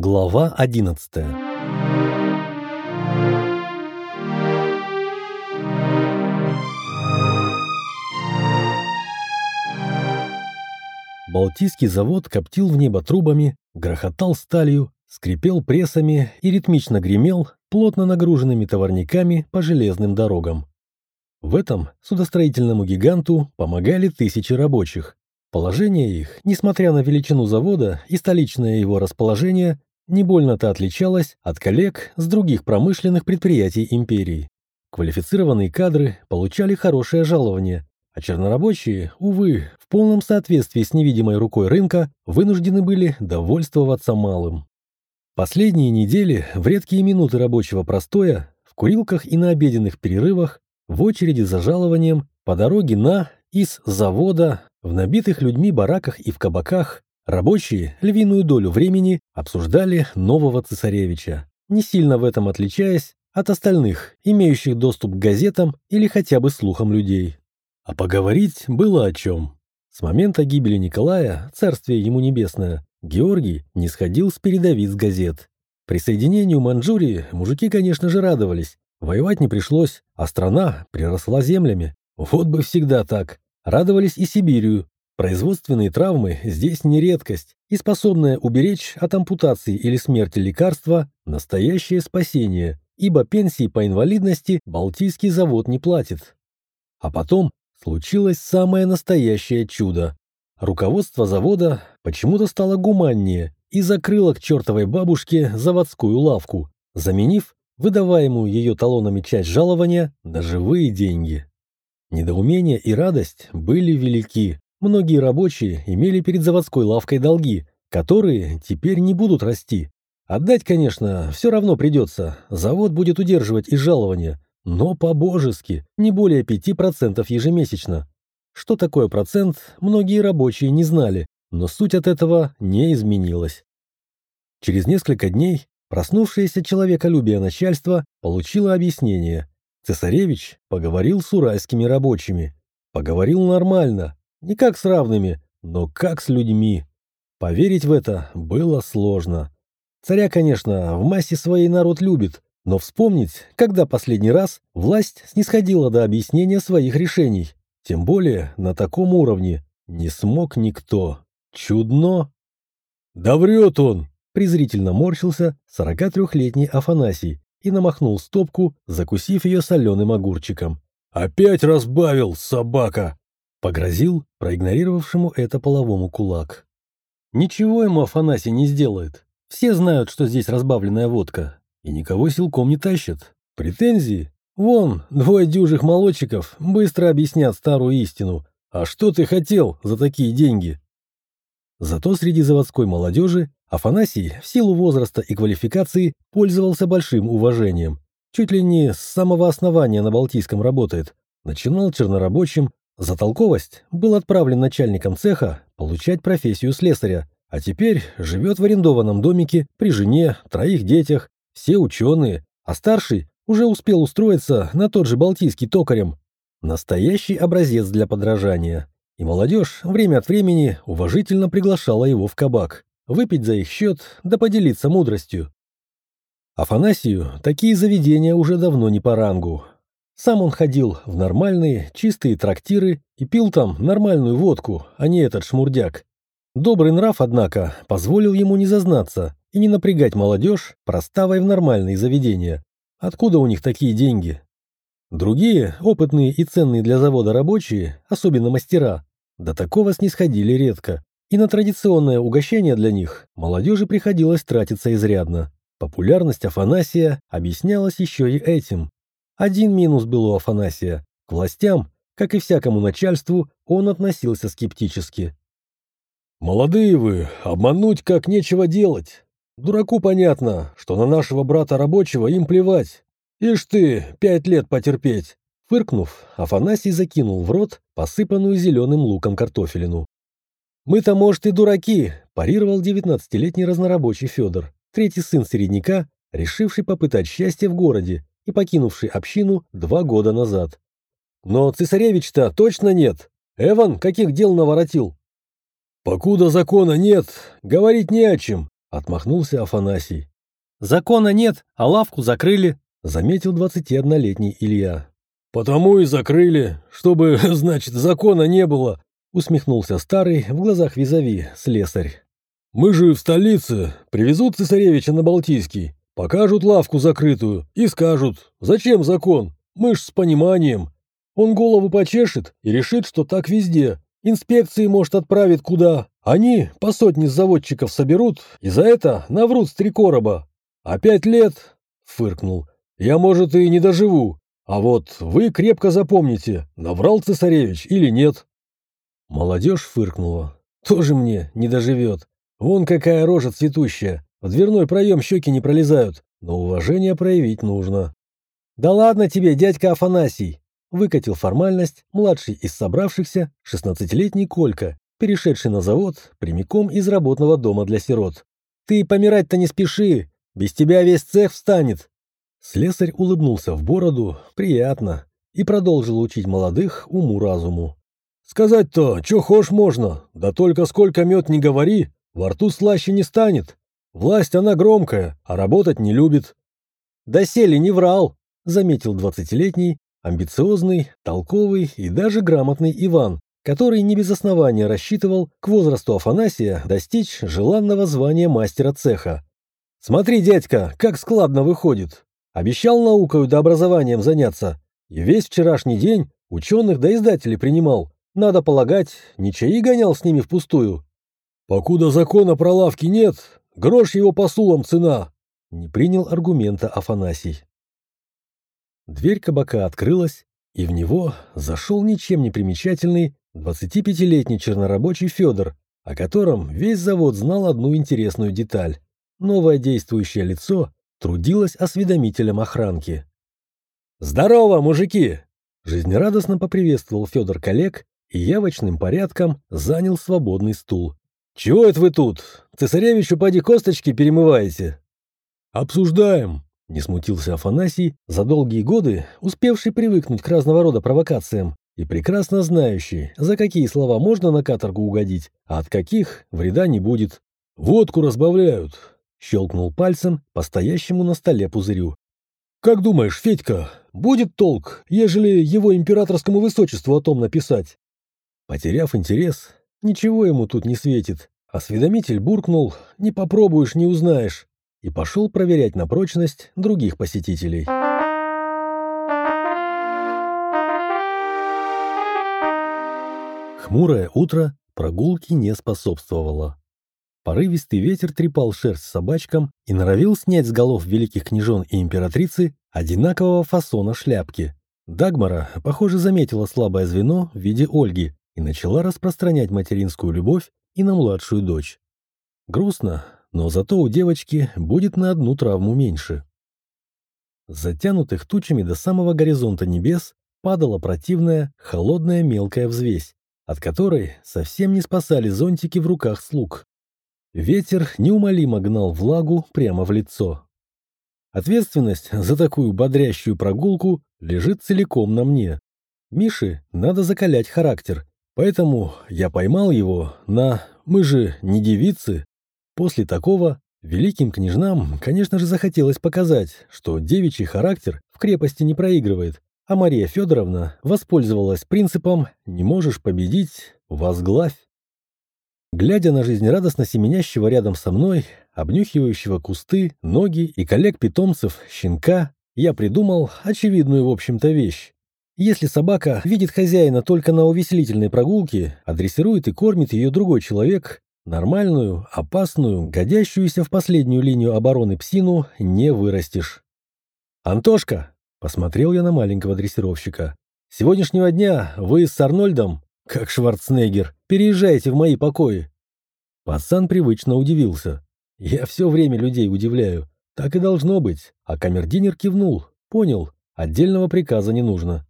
Глава 11 Балтийский завод коптил в небо трубами, грохотал сталью, скрипел прессами и ритмично гремел плотно нагруженными товарниками по железным дорогам. В этом судостроительному гиганту помогали тысячи рабочих. Положение их, несмотря на величину завода и столичное его расположение, не больно-то отличалось от коллег с других промышленных предприятий империи. Квалифицированные кадры получали хорошее жалование, а чернорабочие, увы, в полном соответствии с невидимой рукой рынка, вынуждены были довольствоваться малым. Последние недели, в редкие минуты рабочего простоя, в курилках и на обеденных перерывах, в очереди за жалованием, по дороге на, из завода, в набитых людьми бараках и в кабаках, рабочие львиную долю времени обсуждали нового цесаревича, не сильно в этом отличаясь от остальных, имеющих доступ к газетам или хотя бы слухам людей. А поговорить было о чем. С момента гибели Николая, царствие ему небесное, Георгий не сходил с передовиц газет. Присоединению Манчжурии мужики, конечно же, радовались. Воевать не пришлось, а страна приросла землями. Вот бы всегда так. Радовались и Сибирию. Производственные травмы здесь не редкость, и способное уберечь от ампутации или смерти лекарства – настоящее спасение, ибо пенсии по инвалидности Балтийский завод не платит. А потом случилось самое настоящее чудо. Руководство завода почему-то стало гуманнее и закрыло к чертовой бабушке заводскую лавку, заменив выдаваемую ее талонами часть жалования на живые деньги. Недоумение и радость были велики. Многие рабочие имели перед заводской лавкой долги, которые теперь не будут расти. Отдать, конечно, все равно придется, завод будет удерживать из жалования, но по-божески, не более 5% ежемесячно. Что такое процент, многие рабочие не знали, но суть от этого не изменилась. Через несколько дней проснувшееся человеколюбие начальства получило объяснение. Цесаревич поговорил с уральскими рабочими. Поговорил нормально, не как с равными, но как с людьми. Поверить в это было сложно. Царя, конечно, в массе своей народ любит, но вспомнить, когда последний раз власть снисходила до объяснения своих решений, тем более на таком уровне, не смог никто. Чудно. «Да врет он!» — презрительно морщился 43-летний Афанасий и намахнул стопку, закусив ее соленым огурчиком. «Опять разбавил, собака!» — погрозил проигнорировавшему это половому кулак. «Ничего ему Афанасий не сделает. Все знают, что здесь разбавленная водка и никого силком не тащат. Претензии? Вон, двое дюжих молодчиков быстро объяснят старую истину. А что ты хотел за такие деньги? Зато среди заводской молодежи Афанасий в силу возраста и квалификации пользовался большим уважением. Чуть ли не с самого основания на Балтийском работает. Начинал чернорабочим, за толковость был отправлен начальником цеха получать профессию слесаря, а теперь живет в арендованном домике при жене, троих детях все ученые, а старший уже успел устроиться на тот же Балтийский токарем. Настоящий образец для подражания. И молодежь время от времени уважительно приглашала его в кабак, выпить за их счет да поделиться мудростью. Афанасию такие заведения уже давно не по рангу. Сам он ходил в нормальные, чистые трактиры и пил там нормальную водку, а не этот шмурдяк. Добрый нрав, однако, позволил ему не зазнаться и не напрягать молодежь проставой в нормальные заведения. Откуда у них такие деньги? Другие, опытные и ценные для завода рабочие, особенно мастера, до такого снисходили редко. И на традиционное угощение для них молодежи приходилось тратиться изрядно. Популярность Афанасия объяснялась еще и этим. Один минус был у Афанасия. К властям, как и всякому начальству, он относился скептически. «Молодые вы, обмануть как нечего делать. Дураку понятно, что на нашего брата рабочего им плевать. Ишь ты, пять лет потерпеть. Фыркнув, Афанасий закинул в рот посыпанную зеленым луком картофелину. «Мы-то, может, и дураки», – парировал девятнадцатилетний разнорабочий Федор, третий сын середняка, решивший попытать счастье в городе и покинувший общину два года назад. «Но цесаревич-то точно нет. Эван каких дел наворотил?» «Покуда закона нет, говорить не о чем. Отмахнулся Афанасий. Закона нет, а лавку закрыли, заметил 21-летний Илья. Потому и закрыли, чтобы, значит, закона не было, усмехнулся старый в глазах визави слесарь. Мы же в столице, привезут цесаревича на Балтийский, покажут лавку закрытую и скажут, зачем закон, мы ж с пониманием. Он голову почешет и решит, что так везде. Инспекции, может, отправит куда. Они по сотне заводчиков соберут и за это наврут с три короба. «А пять лет?» — фыркнул. «Я, может, и не доживу. А вот вы крепко запомните, наврал цесаревич или нет». Молодежь фыркнула. «Тоже мне не доживет. Вон какая рожа цветущая. В дверной проем щеки не пролезают, но уважение проявить нужно». «Да ладно тебе, дядька Афанасий!» Выкатил формальность младший из собравшихся, шестнадцатилетний Колька, перешедший на завод прямиком из работного дома для сирот. «Ты помирать-то не спеши, без тебя весь цех встанет. Слесарь улыбнулся в бороду, приятно, и продолжил учить молодых уму-разуму. «Сказать-то, чё хошь можно, да только сколько мед не говори, во рту слаще не станет. Власть она громкая, а работать не любит». «Да сели не врал», — заметил двадцатилетний, амбициозный, толковый и даже грамотный Иван, который не без основания рассчитывал к возрасту Афанасия достичь желанного звания мастера цеха. Смотри, дядька, как складно выходит. Обещал наукой да образованием заняться. И весь вчерашний день ученых да издателей принимал. Надо полагать, ничей гонял с ними впустую. Покуда закона про лавки нет, грош его посулам цена. Не принял аргумента Афанасий. Дверь кабака открылась, и в него зашел ничем не примечательный 25-летний чернорабочий Федор, о котором весь завод знал одну интересную деталь. Новое действующее лицо трудилось осведомителем охранки. «Здорово, мужики!» Жизнерадостно поприветствовал Федор коллег и явочным порядком занял свободный стул. «Чего это вы тут? Цесаревичу поди косточки перемываете?» «Обсуждаем», — не смутился Афанасий, за долгие годы успевший привыкнуть к разного рода провокациям и прекрасно знающий, за какие слова можно на каторгу угодить, а от каких вреда не будет. «Водку разбавляют, Щелкнул пальцем по стоящему на столе пузырю. «Как думаешь, Федька, будет толк, ежели его императорскому высочеству о том написать?» Потеряв интерес, ничего ему тут не светит. Осведомитель буркнул «не попробуешь, не узнаешь» и пошел проверять на прочность других посетителей. Хмурое утро прогулке не способствовало. Порывистый ветер трепал шерсть собачкам и норовил снять с голов великих княжон и императрицы одинакового фасона шляпки. Дагмара, похоже, заметила слабое звено в виде Ольги и начала распространять материнскую любовь и на младшую дочь. Грустно, но зато у девочки будет на одну травму меньше. Затянутых тучами до самого горизонта небес падала противная, холодная мелкая взвесь, от которой совсем не спасали зонтики в руках слуг. Ветер неумолимо гнал влагу прямо в лицо. Ответственность за такую бодрящую прогулку лежит целиком на мне. Мише надо закалять характер, поэтому я поймал его на «мы же не девицы». После такого великим княжнам, конечно же, захотелось показать, что девичий характер в крепости не проигрывает, а Мария Федоровна воспользовалась принципом «не можешь победить, возглавь». Глядя на жизнерадостно семенящего рядом со мной, обнюхивающего кусты, ноги и коллег-питомцев, щенка, я придумал очевидную, в общем-то, вещь. Если собака видит хозяина только на увеселительной прогулке, а дрессирует и кормит ее другой человек, нормальную, опасную, годящуюся в последнюю линию обороны псину не вырастешь. «Антошка!» — посмотрел я на маленького дрессировщика. «С сегодняшнего дня вы с Арнольдом как Шварценеггер, переезжайте в мои покои. Пацан привычно удивился. Я все время людей удивляю. Так и должно быть. А камердинер кивнул. Понял. Отдельного приказа не нужно.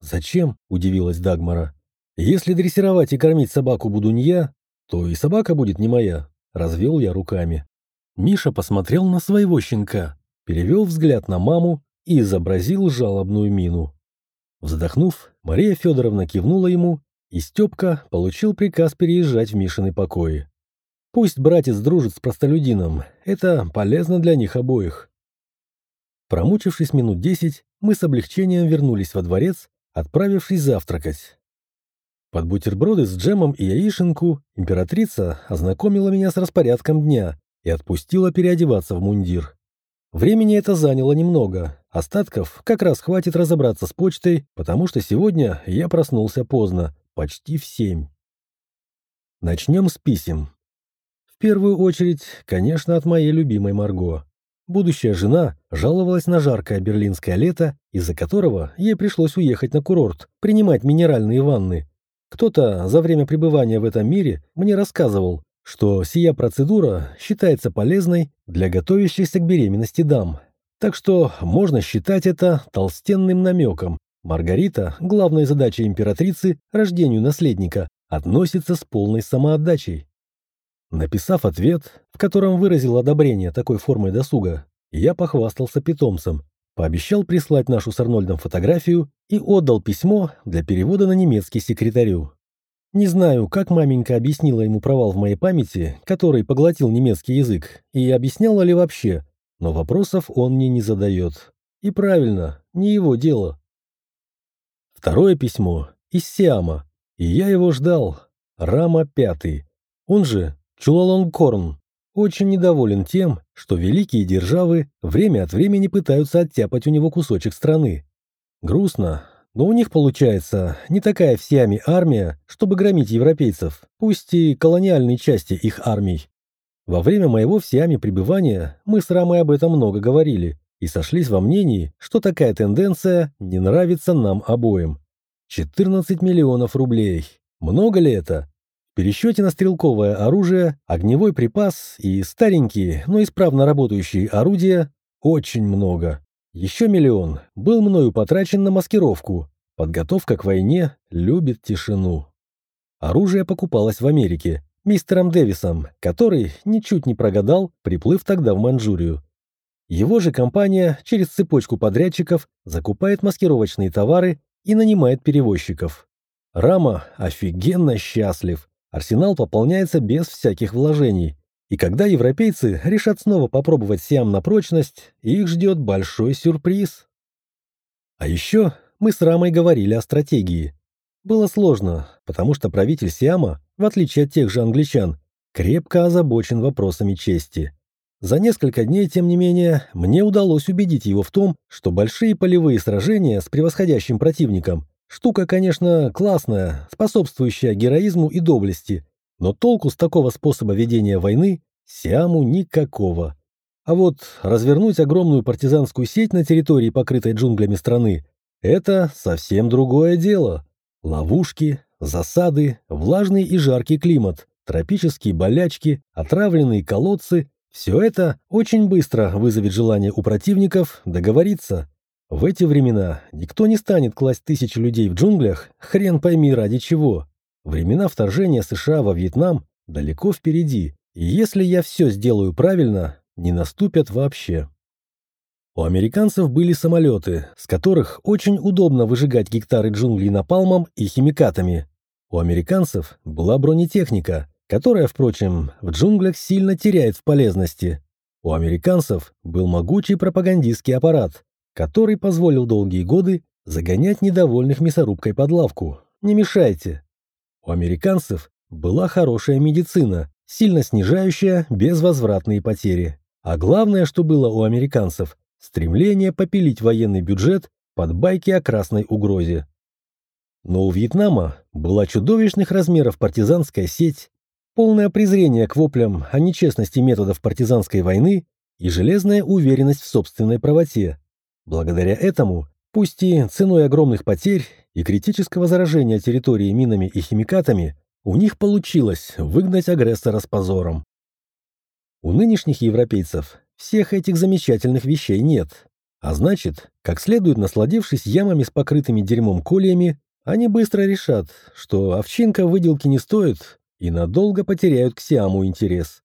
«Зачем?» – удивилась Дагмара. «Если дрессировать и кормить собаку буду не я, то и собака будет не моя», – развел я руками. Миша посмотрел на своего щенка, перевел взгляд на маму и изобразил жалобную мину. Вздохнув, Мария Федоровна кивнула ему, и Степка получил приказ переезжать в Мишины покои. Пусть братец дружит с простолюдином, это полезно для них обоих. Промучившись минут десять, мы с облегчением вернулись во дворец, отправившись завтракать. Под бутерброды с джемом и яишенку императрица ознакомила меня с распорядком дня и отпустила переодеваться в мундир. Времени это заняло немного, остатков как раз хватит разобраться с почтой, потому что сегодня я проснулся поздно, почти в семь. Начнем с писем. В первую очередь, конечно, от моей любимой Марго. Будущая жена жаловалась на жаркое берлинское лето, из-за которого ей пришлось уехать на курорт, принимать минеральные ванны. Кто-то за время пребывания в этом мире мне рассказывал, что сия процедура считается полезной для готовящихся к беременности дам. Так что можно считать это толстенным намеком. Маргарита, главной задачей императрицы, рождению наследника, относится с полной самоотдачей. Написав ответ, в котором выразил одобрение такой формой досуга, я похвастался питомцем, пообещал прислать нашу с Арнольдом фотографию и отдал письмо для перевода на немецкий секретарю. Не знаю, как маменька объяснила ему провал в моей памяти, который поглотил немецкий язык, и объясняла ли вообще, но вопросов он мне не задает. И правильно, не его дело. Второе письмо из Сиама, и я его ждал. Рама Пятый, он же Чулалонгкорн очень недоволен тем, что великие державы время от времени пытаются оттяпать у него кусочек страны. Грустно, но у них получается не такая всеми армия, чтобы громить европейцев, пусть и колониальной части их армий. Во время моего в Сиаме пребывания мы с Рамой об этом много говорили и сошлись во мнении, что такая тенденция не нравится нам обоим. 14 миллионов рублей. Много ли это? Пересчете на стрелковое оружие, огневой припас и старенькие, но исправно работающие орудия очень много. Еще миллион был мною потрачен на маскировку. Подготовка к войне любит тишину. Оружие покупалось в Америке мистером Дэвисом, который ничуть не прогадал, приплыв тогда в Манчжурию. Его же компания через цепочку подрядчиков закупает маскировочные товары и нанимает перевозчиков. Рама офигенно счастлив. Арсенал пополняется без всяких вложений. И когда европейцы решат снова попробовать Сиам на прочность, их ждет большой сюрприз. А еще мы с Рамой говорили о стратегии. Было сложно, потому что правитель Сиама, в отличие от тех же англичан, крепко озабочен вопросами чести. За несколько дней, тем не менее, мне удалось убедить его в том, что большие полевые сражения с превосходящим противником Штука, конечно, классная, способствующая героизму и доблести, но толку с такого способа ведения войны Сиаму никакого. А вот развернуть огромную партизанскую сеть на территории, покрытой джунглями страны, это совсем другое дело. Ловушки, засады, влажный и жаркий климат, тропические болячки, отравленные колодцы – все это очень быстро вызовет желание у противников договориться. В эти времена никто не станет класть тысячи людей в джунглях, хрен пойми ради чего. Времена вторжения США во Вьетнам далеко впереди, и если я все сделаю правильно, не наступят вообще. У американцев были самолеты, с которых очень удобно выжигать гектары джунглей напалмом и химикатами. У американцев была бронетехника, которая, впрочем, в джунглях сильно теряет в полезности. У американцев был могучий пропагандистский аппарат, который позволил долгие годы загонять недовольных мясорубкой под лавку. Не мешайте. У американцев была хорошая медицина, сильно снижающая безвозвратные потери. А главное, что было у американцев – стремление попилить военный бюджет под байки о красной угрозе. Но у Вьетнама была чудовищных размеров партизанская сеть, полное презрение к воплям о нечестности методов партизанской войны и железная уверенность в собственной правоте. Благодаря этому, пусть и ценой огромных потерь и критического заражения территории минами и химикатами, у них получилось выгнать агрессора с позором. У нынешних европейцев всех этих замечательных вещей нет. А значит, как следует насладившись ямами с покрытыми дерьмом колиями, они быстро решат, что овчинка выделки не стоит и надолго потеряют к Сиаму интерес.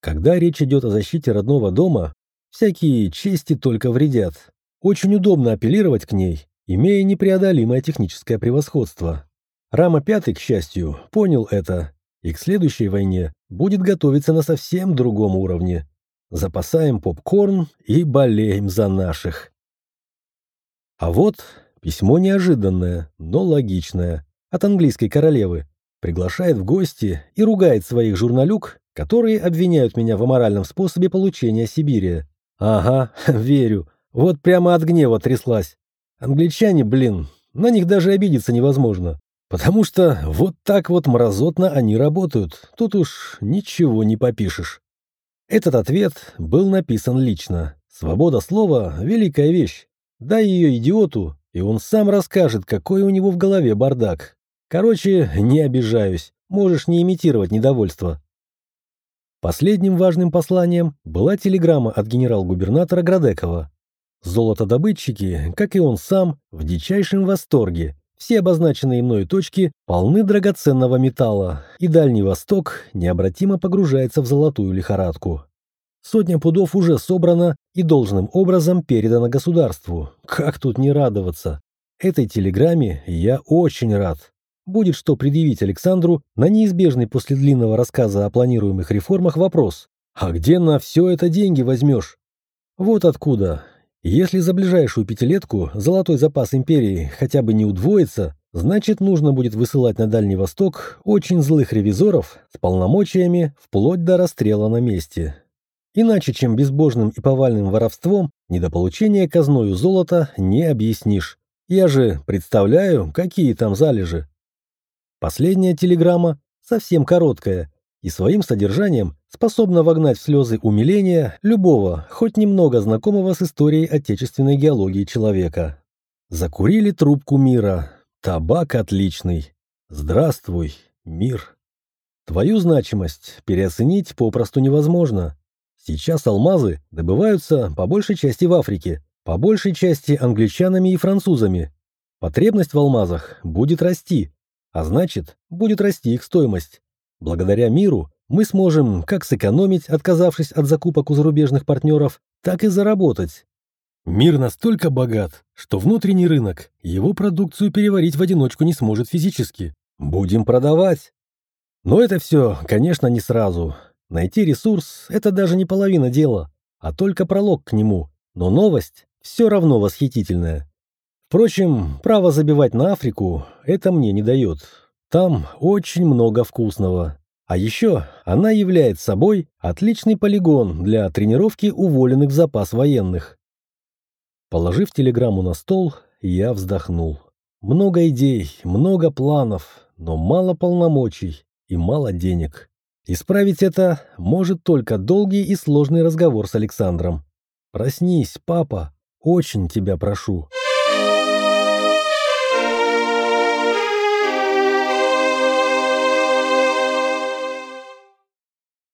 Когда речь идет о защите родного дома, Всякие чести только вредят. Очень удобно апеллировать к ней, имея непреодолимое техническое превосходство. Рама Пятый, к счастью, понял это, и к следующей войне будет готовиться на совсем другом уровне. Запасаем попкорн и болеем за наших. А вот письмо неожиданное, но логичное, от английской королевы. Приглашает в гости и ругает своих журналюк, которые обвиняют меня в аморальном способе получения Сибири. Ага, верю. Вот прямо от гнева тряслась. Англичане, блин, на них даже обидеться невозможно. Потому что вот так вот мразотно они работают. Тут уж ничего не попишешь. Этот ответ был написан лично. Свобода слова — великая вещь. Дай ее идиоту, и он сам расскажет, какой у него в голове бардак. Короче, не обижаюсь, можешь не имитировать недовольство. Последним важным посланием была телеграмма от генерал-губернатора Градекова. Золотодобытчики, как и он сам, в дичайшем восторге. Все обозначенные мною точки полны драгоценного металла, и Дальний Восток необратимо погружается в золотую лихорадку. Сотня пудов уже собрана и должным образом передана государству. Как тут не радоваться? Этой телеграмме я очень рад. Будет что предъявить Александру на неизбежный после длинного рассказа о планируемых реформах вопрос. А где на все это деньги возьмешь? Вот откуда. Если за ближайшую пятилетку золотой запас империи хотя бы не удвоится, значит нужно будет высылать на Дальний Восток очень злых ревизоров с полномочиями вплоть до расстрела на месте. Иначе, чем безбожным и повальным воровством, недополучение казною золота не объяснишь. Я же представляю, какие там залежи. Последняя телеграмма совсем короткая, и своим содержанием способна вогнать в слезы умиления любого, хоть немного знакомого с историей отечественной геологии человека. Закурили трубку мира. Табак отличный. Здравствуй, мир. Твою значимость переоценить попросту невозможно. Сейчас алмазы добываются по большей части в Африке, по большей части англичанами и французами. Потребность в алмазах будет расти, а значит, будет расти их стоимость. Благодаря миру мы сможем как сэкономить, отказавшись от закупок у зарубежных партнеров, так и заработать. Мир настолько богат, что внутренний рынок его продукцию переварить в одиночку не сможет физически. Будем продавать. Но это все, конечно, не сразу. Найти ресурс – это даже не половина дела, а только пролог к нему. Но новость все равно восхитительная. Впрочем, право забивать на Африку – это мне не дает. Там очень много вкусного. А еще она является собой отличный полигон для тренировки уволенных в запас военных. Положив телеграмму на стол, я вздохнул. Много идей, много планов, но мало полномочий и мало денег. Исправить это может только долгий и сложный разговор с Александром. «Проснись, папа, очень тебя прошу».